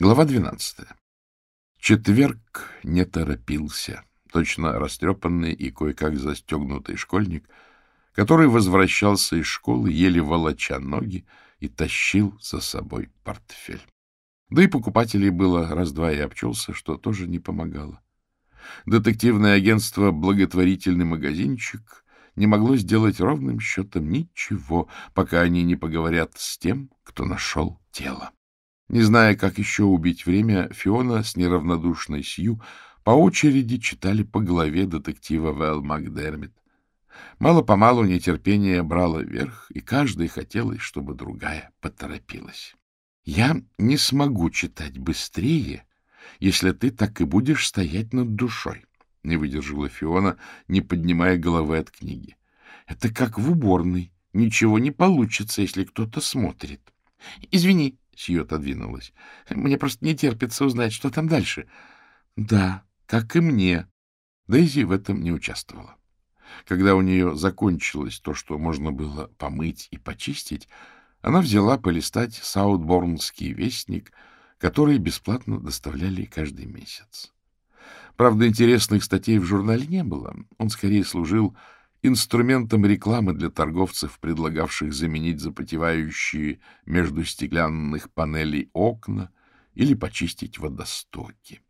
Глава 12. Четверг не торопился. Точно растрепанный и кое-как застегнутый школьник, который возвращался из школы, еле волоча ноги, и тащил за собой портфель. Да и покупателей было раз-два и обчелся, что тоже не помогало. Детективное агентство «Благотворительный магазинчик» не могло сделать ровным счетом ничего, пока они не поговорят с тем, кто нашел тело. Не зная, как еще убить время, Фиона с неравнодушной Сью по очереди читали по главе детектива Вэл Макдермит. Мало-помалу нетерпение брало верх, и каждой хотелось, чтобы другая поторопилась. — Я не смогу читать быстрее, если ты так и будешь стоять над душой, — не выдержала Фиона, не поднимая головы от книги. — Это как в уборной. Ничего не получится, если кто-то смотрит. — Извини, Сью отодвинулась. — Мне просто не терпится узнать, что там дальше. — Да, как и мне. Дейзи в этом не участвовала. Когда у нее закончилось то, что можно было помыть и почистить, она взяла полистать Саутборнский вестник, который бесплатно доставляли каждый месяц. Правда, интересных статей в журнале не было. Он скорее служил инструментом рекламы для торговцев, предлагавших заменить запотевающие между стеклянных панелей окна или почистить водостоки.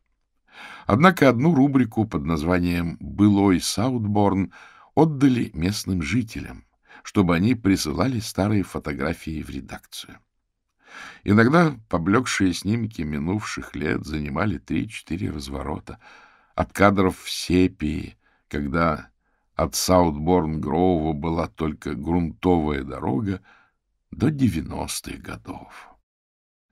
Однако одну рубрику под названием «Былой Саутборн» отдали местным жителям, чтобы они присылали старые фотографии в редакцию. Иногда поблекшие снимки минувших лет занимали три-четыре разворота, от кадров в сепии, когда от Саутборн-Гроува была только грунтовая дорога до девяностых годов.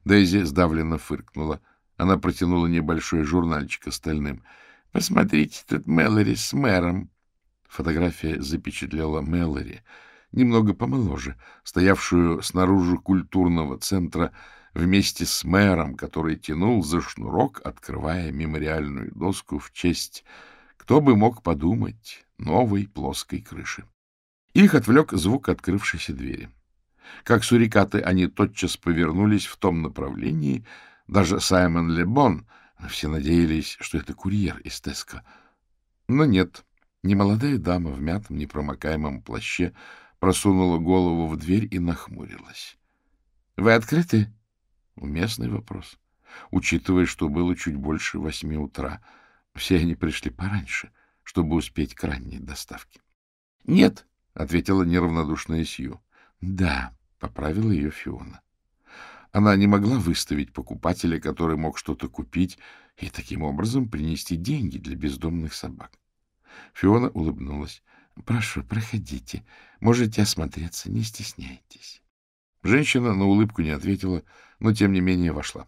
Дейзи сдавленно фыркнула. Она протянула небольшой журнальчик остальным. — Посмотрите, тут Мэлори с мэром. Фотография запечатлела Мэлори, немного помоложе, стоявшую снаружи культурного центра вместе с мэром, который тянул за шнурок, открывая мемориальную доску в честь кто бы мог подумать новой плоской крыши. Их отвлек звук открывшейся двери. Как сурикаты, они тотчас повернулись в том направлении. Даже Саймон Лебон, все надеялись, что это курьер из Теска. Но нет, немолодая дама в мятом непромокаемом плаще просунула голову в дверь и нахмурилась. — Вы открыты? — Уместный вопрос, учитывая, что было чуть больше восьми утра — все они пришли пораньше, чтобы успеть к ранней доставке. — Нет, — ответила неравнодушная Сью. — Да, — поправила ее Фиона. Она не могла выставить покупателя, который мог что-то купить, и таким образом принести деньги для бездомных собак. Фиона улыбнулась. — Прошу, проходите. Можете осмотреться, не стесняйтесь. Женщина на улыбку не ответила, но тем не менее вошла.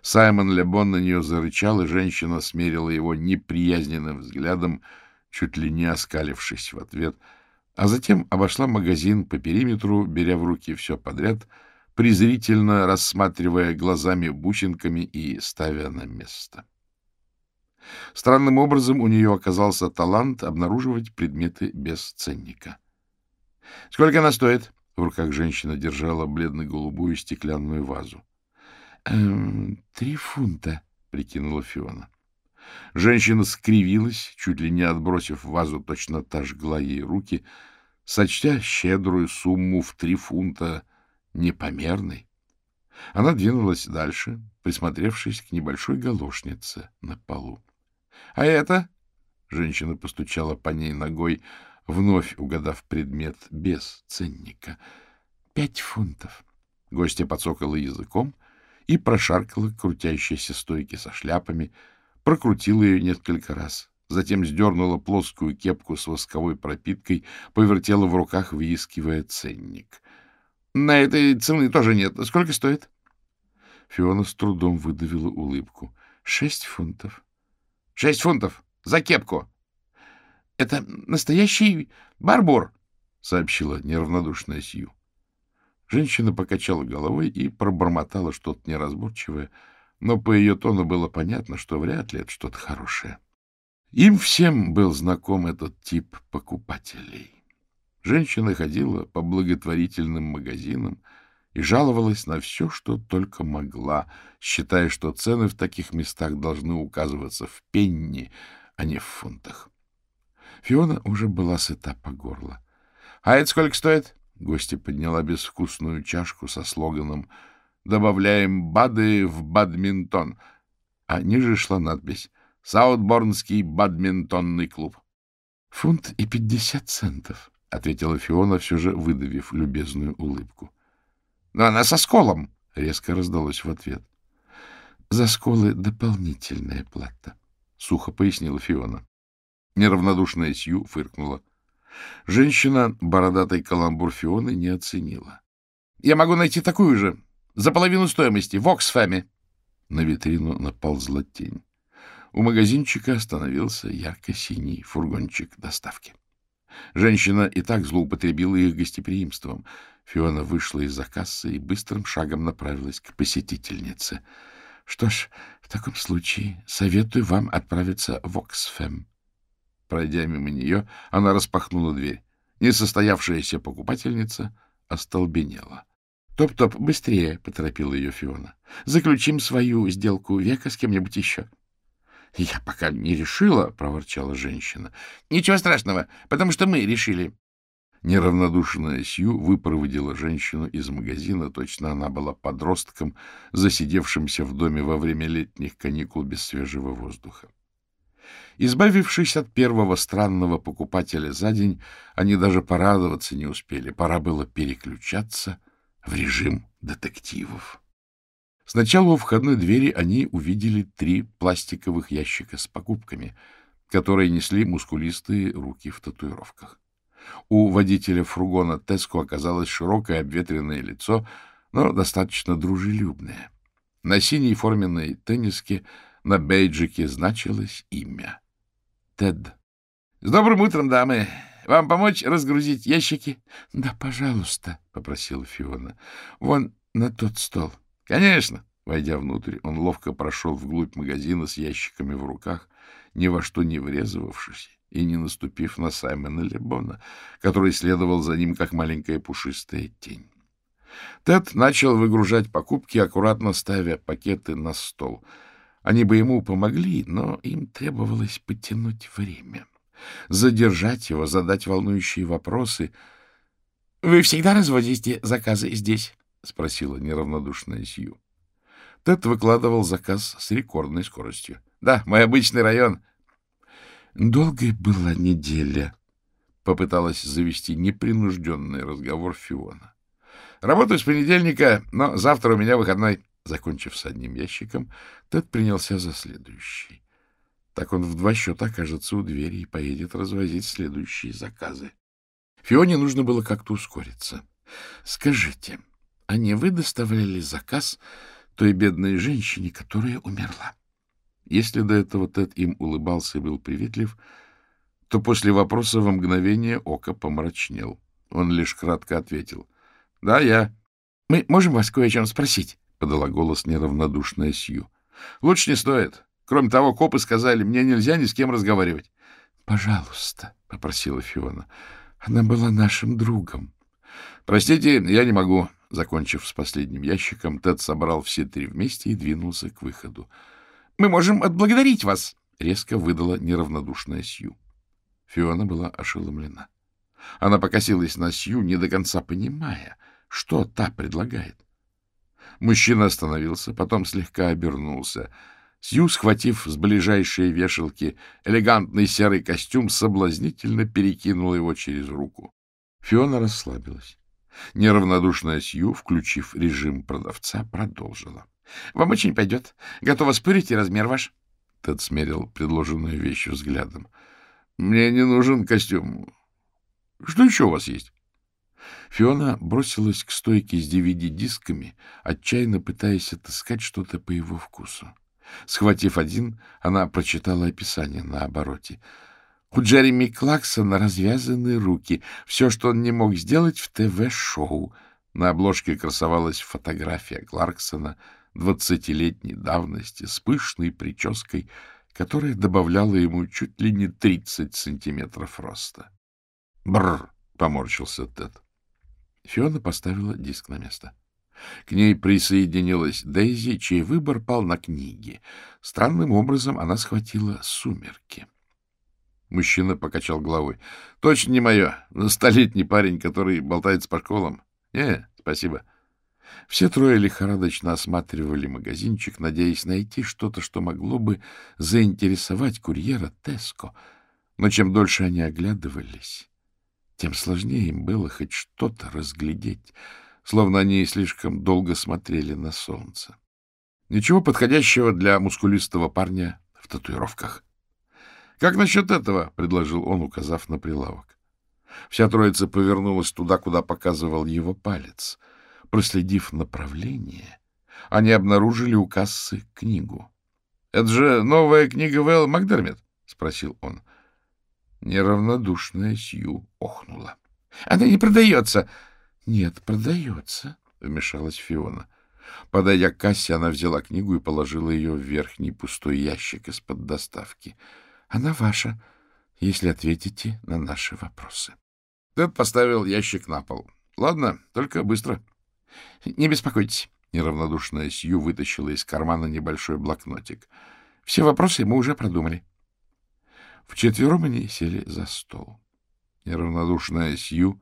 Саймон Лебон на нее зарычал, и женщина смерила его неприязненным взглядом, чуть ли не оскалившись в ответ, а затем обошла магазин по периметру, беря в руки все подряд, презрительно рассматривая глазами-бусинками и ставя на место. Странным образом у нее оказался талант обнаруживать предметы без ценника. — Сколько она стоит? — в руках женщина держала бледно-голубую стеклянную вазу. Эм, — Три фунта, — прикинула Фиона. Женщина скривилась, чуть ли не отбросив вазу, точно та жгла ей руки, сочтя щедрую сумму в три фунта непомерной. Она двинулась дальше, присмотревшись к небольшой галошнице на полу. — А это? — женщина постучала по ней ногой, вновь угадав предмет без ценника. — Пять фунтов. Гостья подсокала языком и прошаркала к крутящейся стойке со шляпами, прокрутила ее несколько раз, затем сдернула плоскую кепку с восковой пропиткой, повертела в руках, выискивая ценник. — На этой цены тоже нет. Сколько стоит? Фиона с трудом выдавила улыбку. — Шесть фунтов. — Шесть фунтов? За кепку? — Это настоящий барбур, — сообщила неравнодушная Сью. Женщина покачала головой и пробормотала что-то неразборчивое, но по ее тону было понятно, что вряд ли это что-то хорошее. Им всем был знаком этот тип покупателей. Женщина ходила по благотворительным магазинам и жаловалась на все, что только могла, считая, что цены в таких местах должны указываться в пенни, а не в фунтах. Фиона уже была сыта по горло. — А это сколько стоит? Гостья подняла безвкусную чашку со слоганом «Добавляем БАДы в бадминтон», а ниже шла надпись «Саутборнский бадминтонный клуб». — Фунт и пятьдесят центов, — ответила Фиона, все же выдавив любезную улыбку. — Но она со сколом, — резко раздалось в ответ. — За сколы дополнительная плата, — сухо пояснила Фиона. Неравнодушная Сью фыркнула. Женщина бородатой каламбур Фионы не оценила. — Я могу найти такую же, за половину стоимости, в Оксфаме. На витрину наползла тень. У магазинчика остановился ярко-синий фургончик доставки. Женщина и так злоупотребила их гостеприимством. Фиона вышла из-за кассы и быстрым шагом направилась к посетительнице. — Что ж, в таком случае советую вам отправиться в Оксфэм. Пройдя мимо нее, она распахнула дверь. Несостоявшаяся покупательница остолбенела. «Топ — быстрее!» — поторопила ее Фиона. — Заключим свою сделку века с кем-нибудь еще. — Я пока не решила, — проворчала женщина. — Ничего страшного, потому что мы решили. Неравнодушная Сью выпроводила женщину из магазина, точно она была подростком, засидевшимся в доме во время летних каникул без свежего воздуха. Избавившись от первого странного покупателя за день, они даже порадоваться не успели. Пора было переключаться в режим детективов. Сначала у входной двери они увидели три пластиковых ящика с покупками, которые несли мускулистые руки в татуировках. У водителя фургона Теско оказалось широкое обветренное лицо, но достаточно дружелюбное. На синей форменной тенниске на бейджике значилось имя — Тед. — С добрым утром, дамы! Вам помочь разгрузить ящики? — Да, пожалуйста, — попросила Фиона. — Вон на тот стол. — Конечно. Войдя внутрь, он ловко прошел вглубь магазина с ящиками в руках, ни во что не врезавшись и не наступив на Саймона Лебона, который следовал за ним, как маленькая пушистая тень. Тед начал выгружать покупки, аккуратно ставя пакеты на стол — они бы ему помогли, но им требовалось потянуть время, задержать его, задать волнующие вопросы. — Вы всегда разводите заказы здесь? — спросила неравнодушная Сью. Тед выкладывал заказ с рекордной скоростью. — Да, мой обычный район. — Долгая была неделя, — попыталась завести непринужденный разговор Фиона. — Работаю с понедельника, но завтра у меня выходной. Закончив с одним ящиком, Тед принялся за следующий. Так он в два счета окажется у двери и поедет развозить следующие заказы. Фионе нужно было как-то ускориться. — Скажите, а не вы доставляли заказ той бедной женщине, которая умерла? Если до этого Тед им улыбался и был приветлив, то после вопроса во мгновение ока помрачнел. Он лишь кратко ответил. — Да, я. — Мы можем вас кое о чем спросить? Подала голос неравнодушная Сью. — Лучше не стоит. Кроме того, копы сказали, мне нельзя ни с кем разговаривать. — Пожалуйста, — попросила Фиона. — Она была нашим другом. — Простите, я не могу. Закончив с последним ящиком, Тед собрал все три вместе и двинулся к выходу. — Мы можем отблагодарить вас, — резко выдала неравнодушная Сью. Фиона была ошеломлена. Она покосилась на Сью, не до конца понимая, что та предлагает. Мужчина остановился, потом слегка обернулся. Сью, схватив с ближайшей вешалки элегантный серый костюм, соблазнительно перекинул его через руку. Фиона расслабилась. Неравнодушная Сью, включив режим продавца, продолжила. — Вам очень пойдет. Готова спорить и размер ваш? Тед смерил предложенную вещь взглядом. — Мне не нужен костюм. Что еще у вас есть? Фиона бросилась к стойке с DVD-дисками, отчаянно пытаясь отыскать что-то по его вкусу. Схватив один, она прочитала описание на обороте. У Джереми Клаксона развязаны руки. Все, что он не мог сделать в ТВ-шоу. На обложке красовалась фотография Кларксона двадцатилетней давности с пышной прической, которая добавляла ему чуть ли не тридцать сантиметров роста. — Бррр! — поморщился Тед. Фиона поставила диск на место. К ней присоединилась Дейзи, чей выбор пал на книги. Странным образом она схватила «Сумерки». Мужчина покачал головой. — Точно не мое. Столетний парень, который болтается по школам. — Не, спасибо. Все трое лихорадочно осматривали магазинчик, надеясь найти что-то, что могло бы заинтересовать курьера Теско. Но чем дольше они оглядывались, тем сложнее им было хоть что-то разглядеть, словно они слишком долго смотрели на солнце. Ничего подходящего для мускулистого парня в татуировках. — Как насчет этого? — предложил он, указав на прилавок. Вся троица повернулась туда, куда показывал его палец. Проследив направление, они обнаружили у кассы книгу. — Это же новая книга Вэл Макдермит? — спросил он. Неравнодушная Сью охнула. — Она не продается. — Нет, продается, — вмешалась Фиона. Подойдя к кассе, она взяла книгу и положила ее в верхний пустой ящик из-под доставки. — Она ваша, если ответите на наши вопросы. Тед поставил ящик на пол. — Ладно, только быстро. — Не беспокойтесь. Неравнодушная Сью вытащила из кармана небольшой блокнотик. — Все вопросы мы уже продумали. Вчетвером они сели за стол. Неравнодушная Сью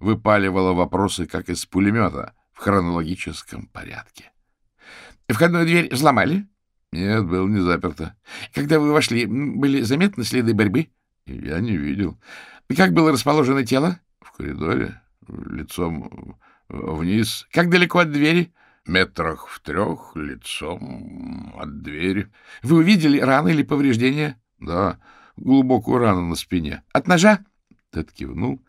выпаливала вопросы, как из пулемета, в хронологическом порядке. — Входную дверь взломали? — Нет, было не заперто. — Когда вы вошли, были заметны следы борьбы? — Я не видел. — Как было расположено тело? — В коридоре, лицом вниз. — Как далеко от двери? — Метрах в трех, лицом от двери. — Вы увидели раны или повреждения? — Да, глубокую рану на спине. — От ножа? Тед кивнул,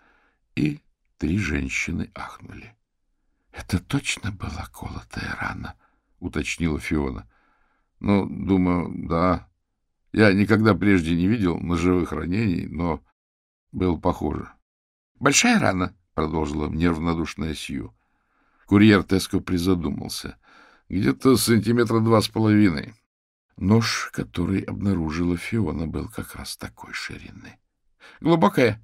и три женщины ахнули. — Это точно была колотая рана? — уточнила Фиона. — Ну, думаю, да. Я никогда прежде не видел ножевых ранений, но было похоже. — Большая рана? — продолжила неравнодушная Сью. Курьер Теско призадумался. — Где-то сантиметра два с половиной. Нож, который обнаружила Фиона, был как раз такой ширины. — Глубокая?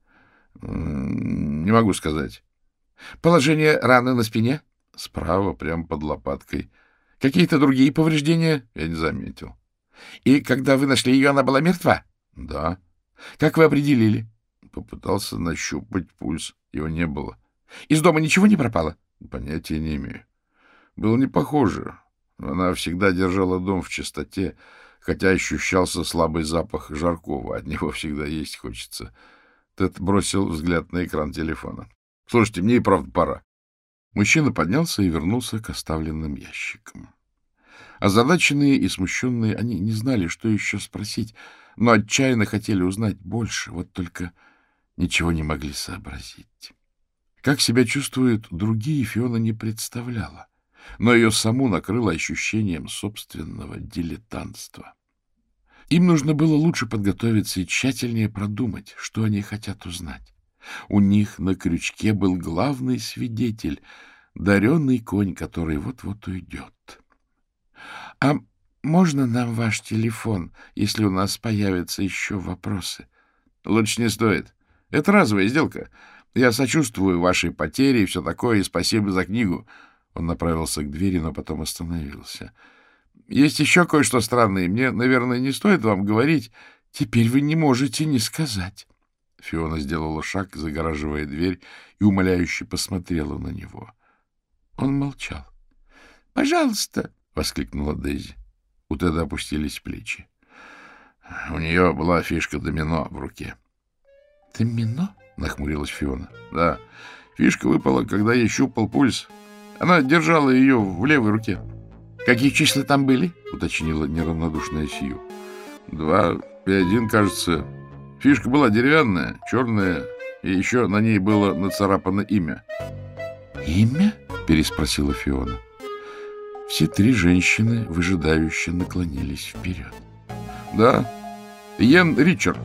— Не могу сказать. — Положение раны на спине? — Справа, прямо под лопаткой. — Какие-то другие повреждения? — Я не заметил. — И когда вы нашли ее, она была мертва? — Да. — Как вы определили? Попытался нащупать пульс. Его не было. — Из дома ничего не пропало? — Понятия не имею. Было не похоже. Она всегда держала дом в чистоте, хотя ощущался слабый запах жаркого. От него всегда есть хочется. Тед бросил взгляд на экран телефона. — Слушайте, мне и правда пора. Мужчина поднялся и вернулся к оставленным ящикам. Озадаченные и смущенные, они не знали, что еще спросить, но отчаянно хотели узнать больше, вот только ничего не могли сообразить. Как себя чувствуют другие, Фиона не представляла, но ее саму накрыло ощущением собственного дилетантства. Им нужно было лучше подготовиться и тщательнее продумать, что они хотят узнать. У них на крючке был главный свидетель, даренный конь, который вот-вот уйдет. — А можно нам ваш телефон, если у нас появятся еще вопросы? — Лучше не стоит. Это разовая сделка. Я сочувствую вашей потере и все такое, и спасибо за книгу. Он направился к двери, но потом остановился. Есть еще кое-что странное. Мне, наверное, не стоит вам говорить. Теперь вы не можете не сказать. Фиона сделала шаг, загораживая дверь, и умоляюще посмотрела на него. Он молчал. — Пожалуйста! — воскликнула Дейзи. У Теда опустились плечи. У нее была фишка домино в руке. — Домино? — нахмурилась Фиона. — Да. Фишка выпала, когда я щупал пульс. Она держала ее в левой руке. — Какие числа там были? — уточнила неравнодушная Сью. — Два и один, кажется. Фишка была деревянная, черная, и еще на ней было нацарапано имя. — Имя? — переспросила Фиона. Все три женщины выжидающе наклонились вперед. — Да, Йен Ричард.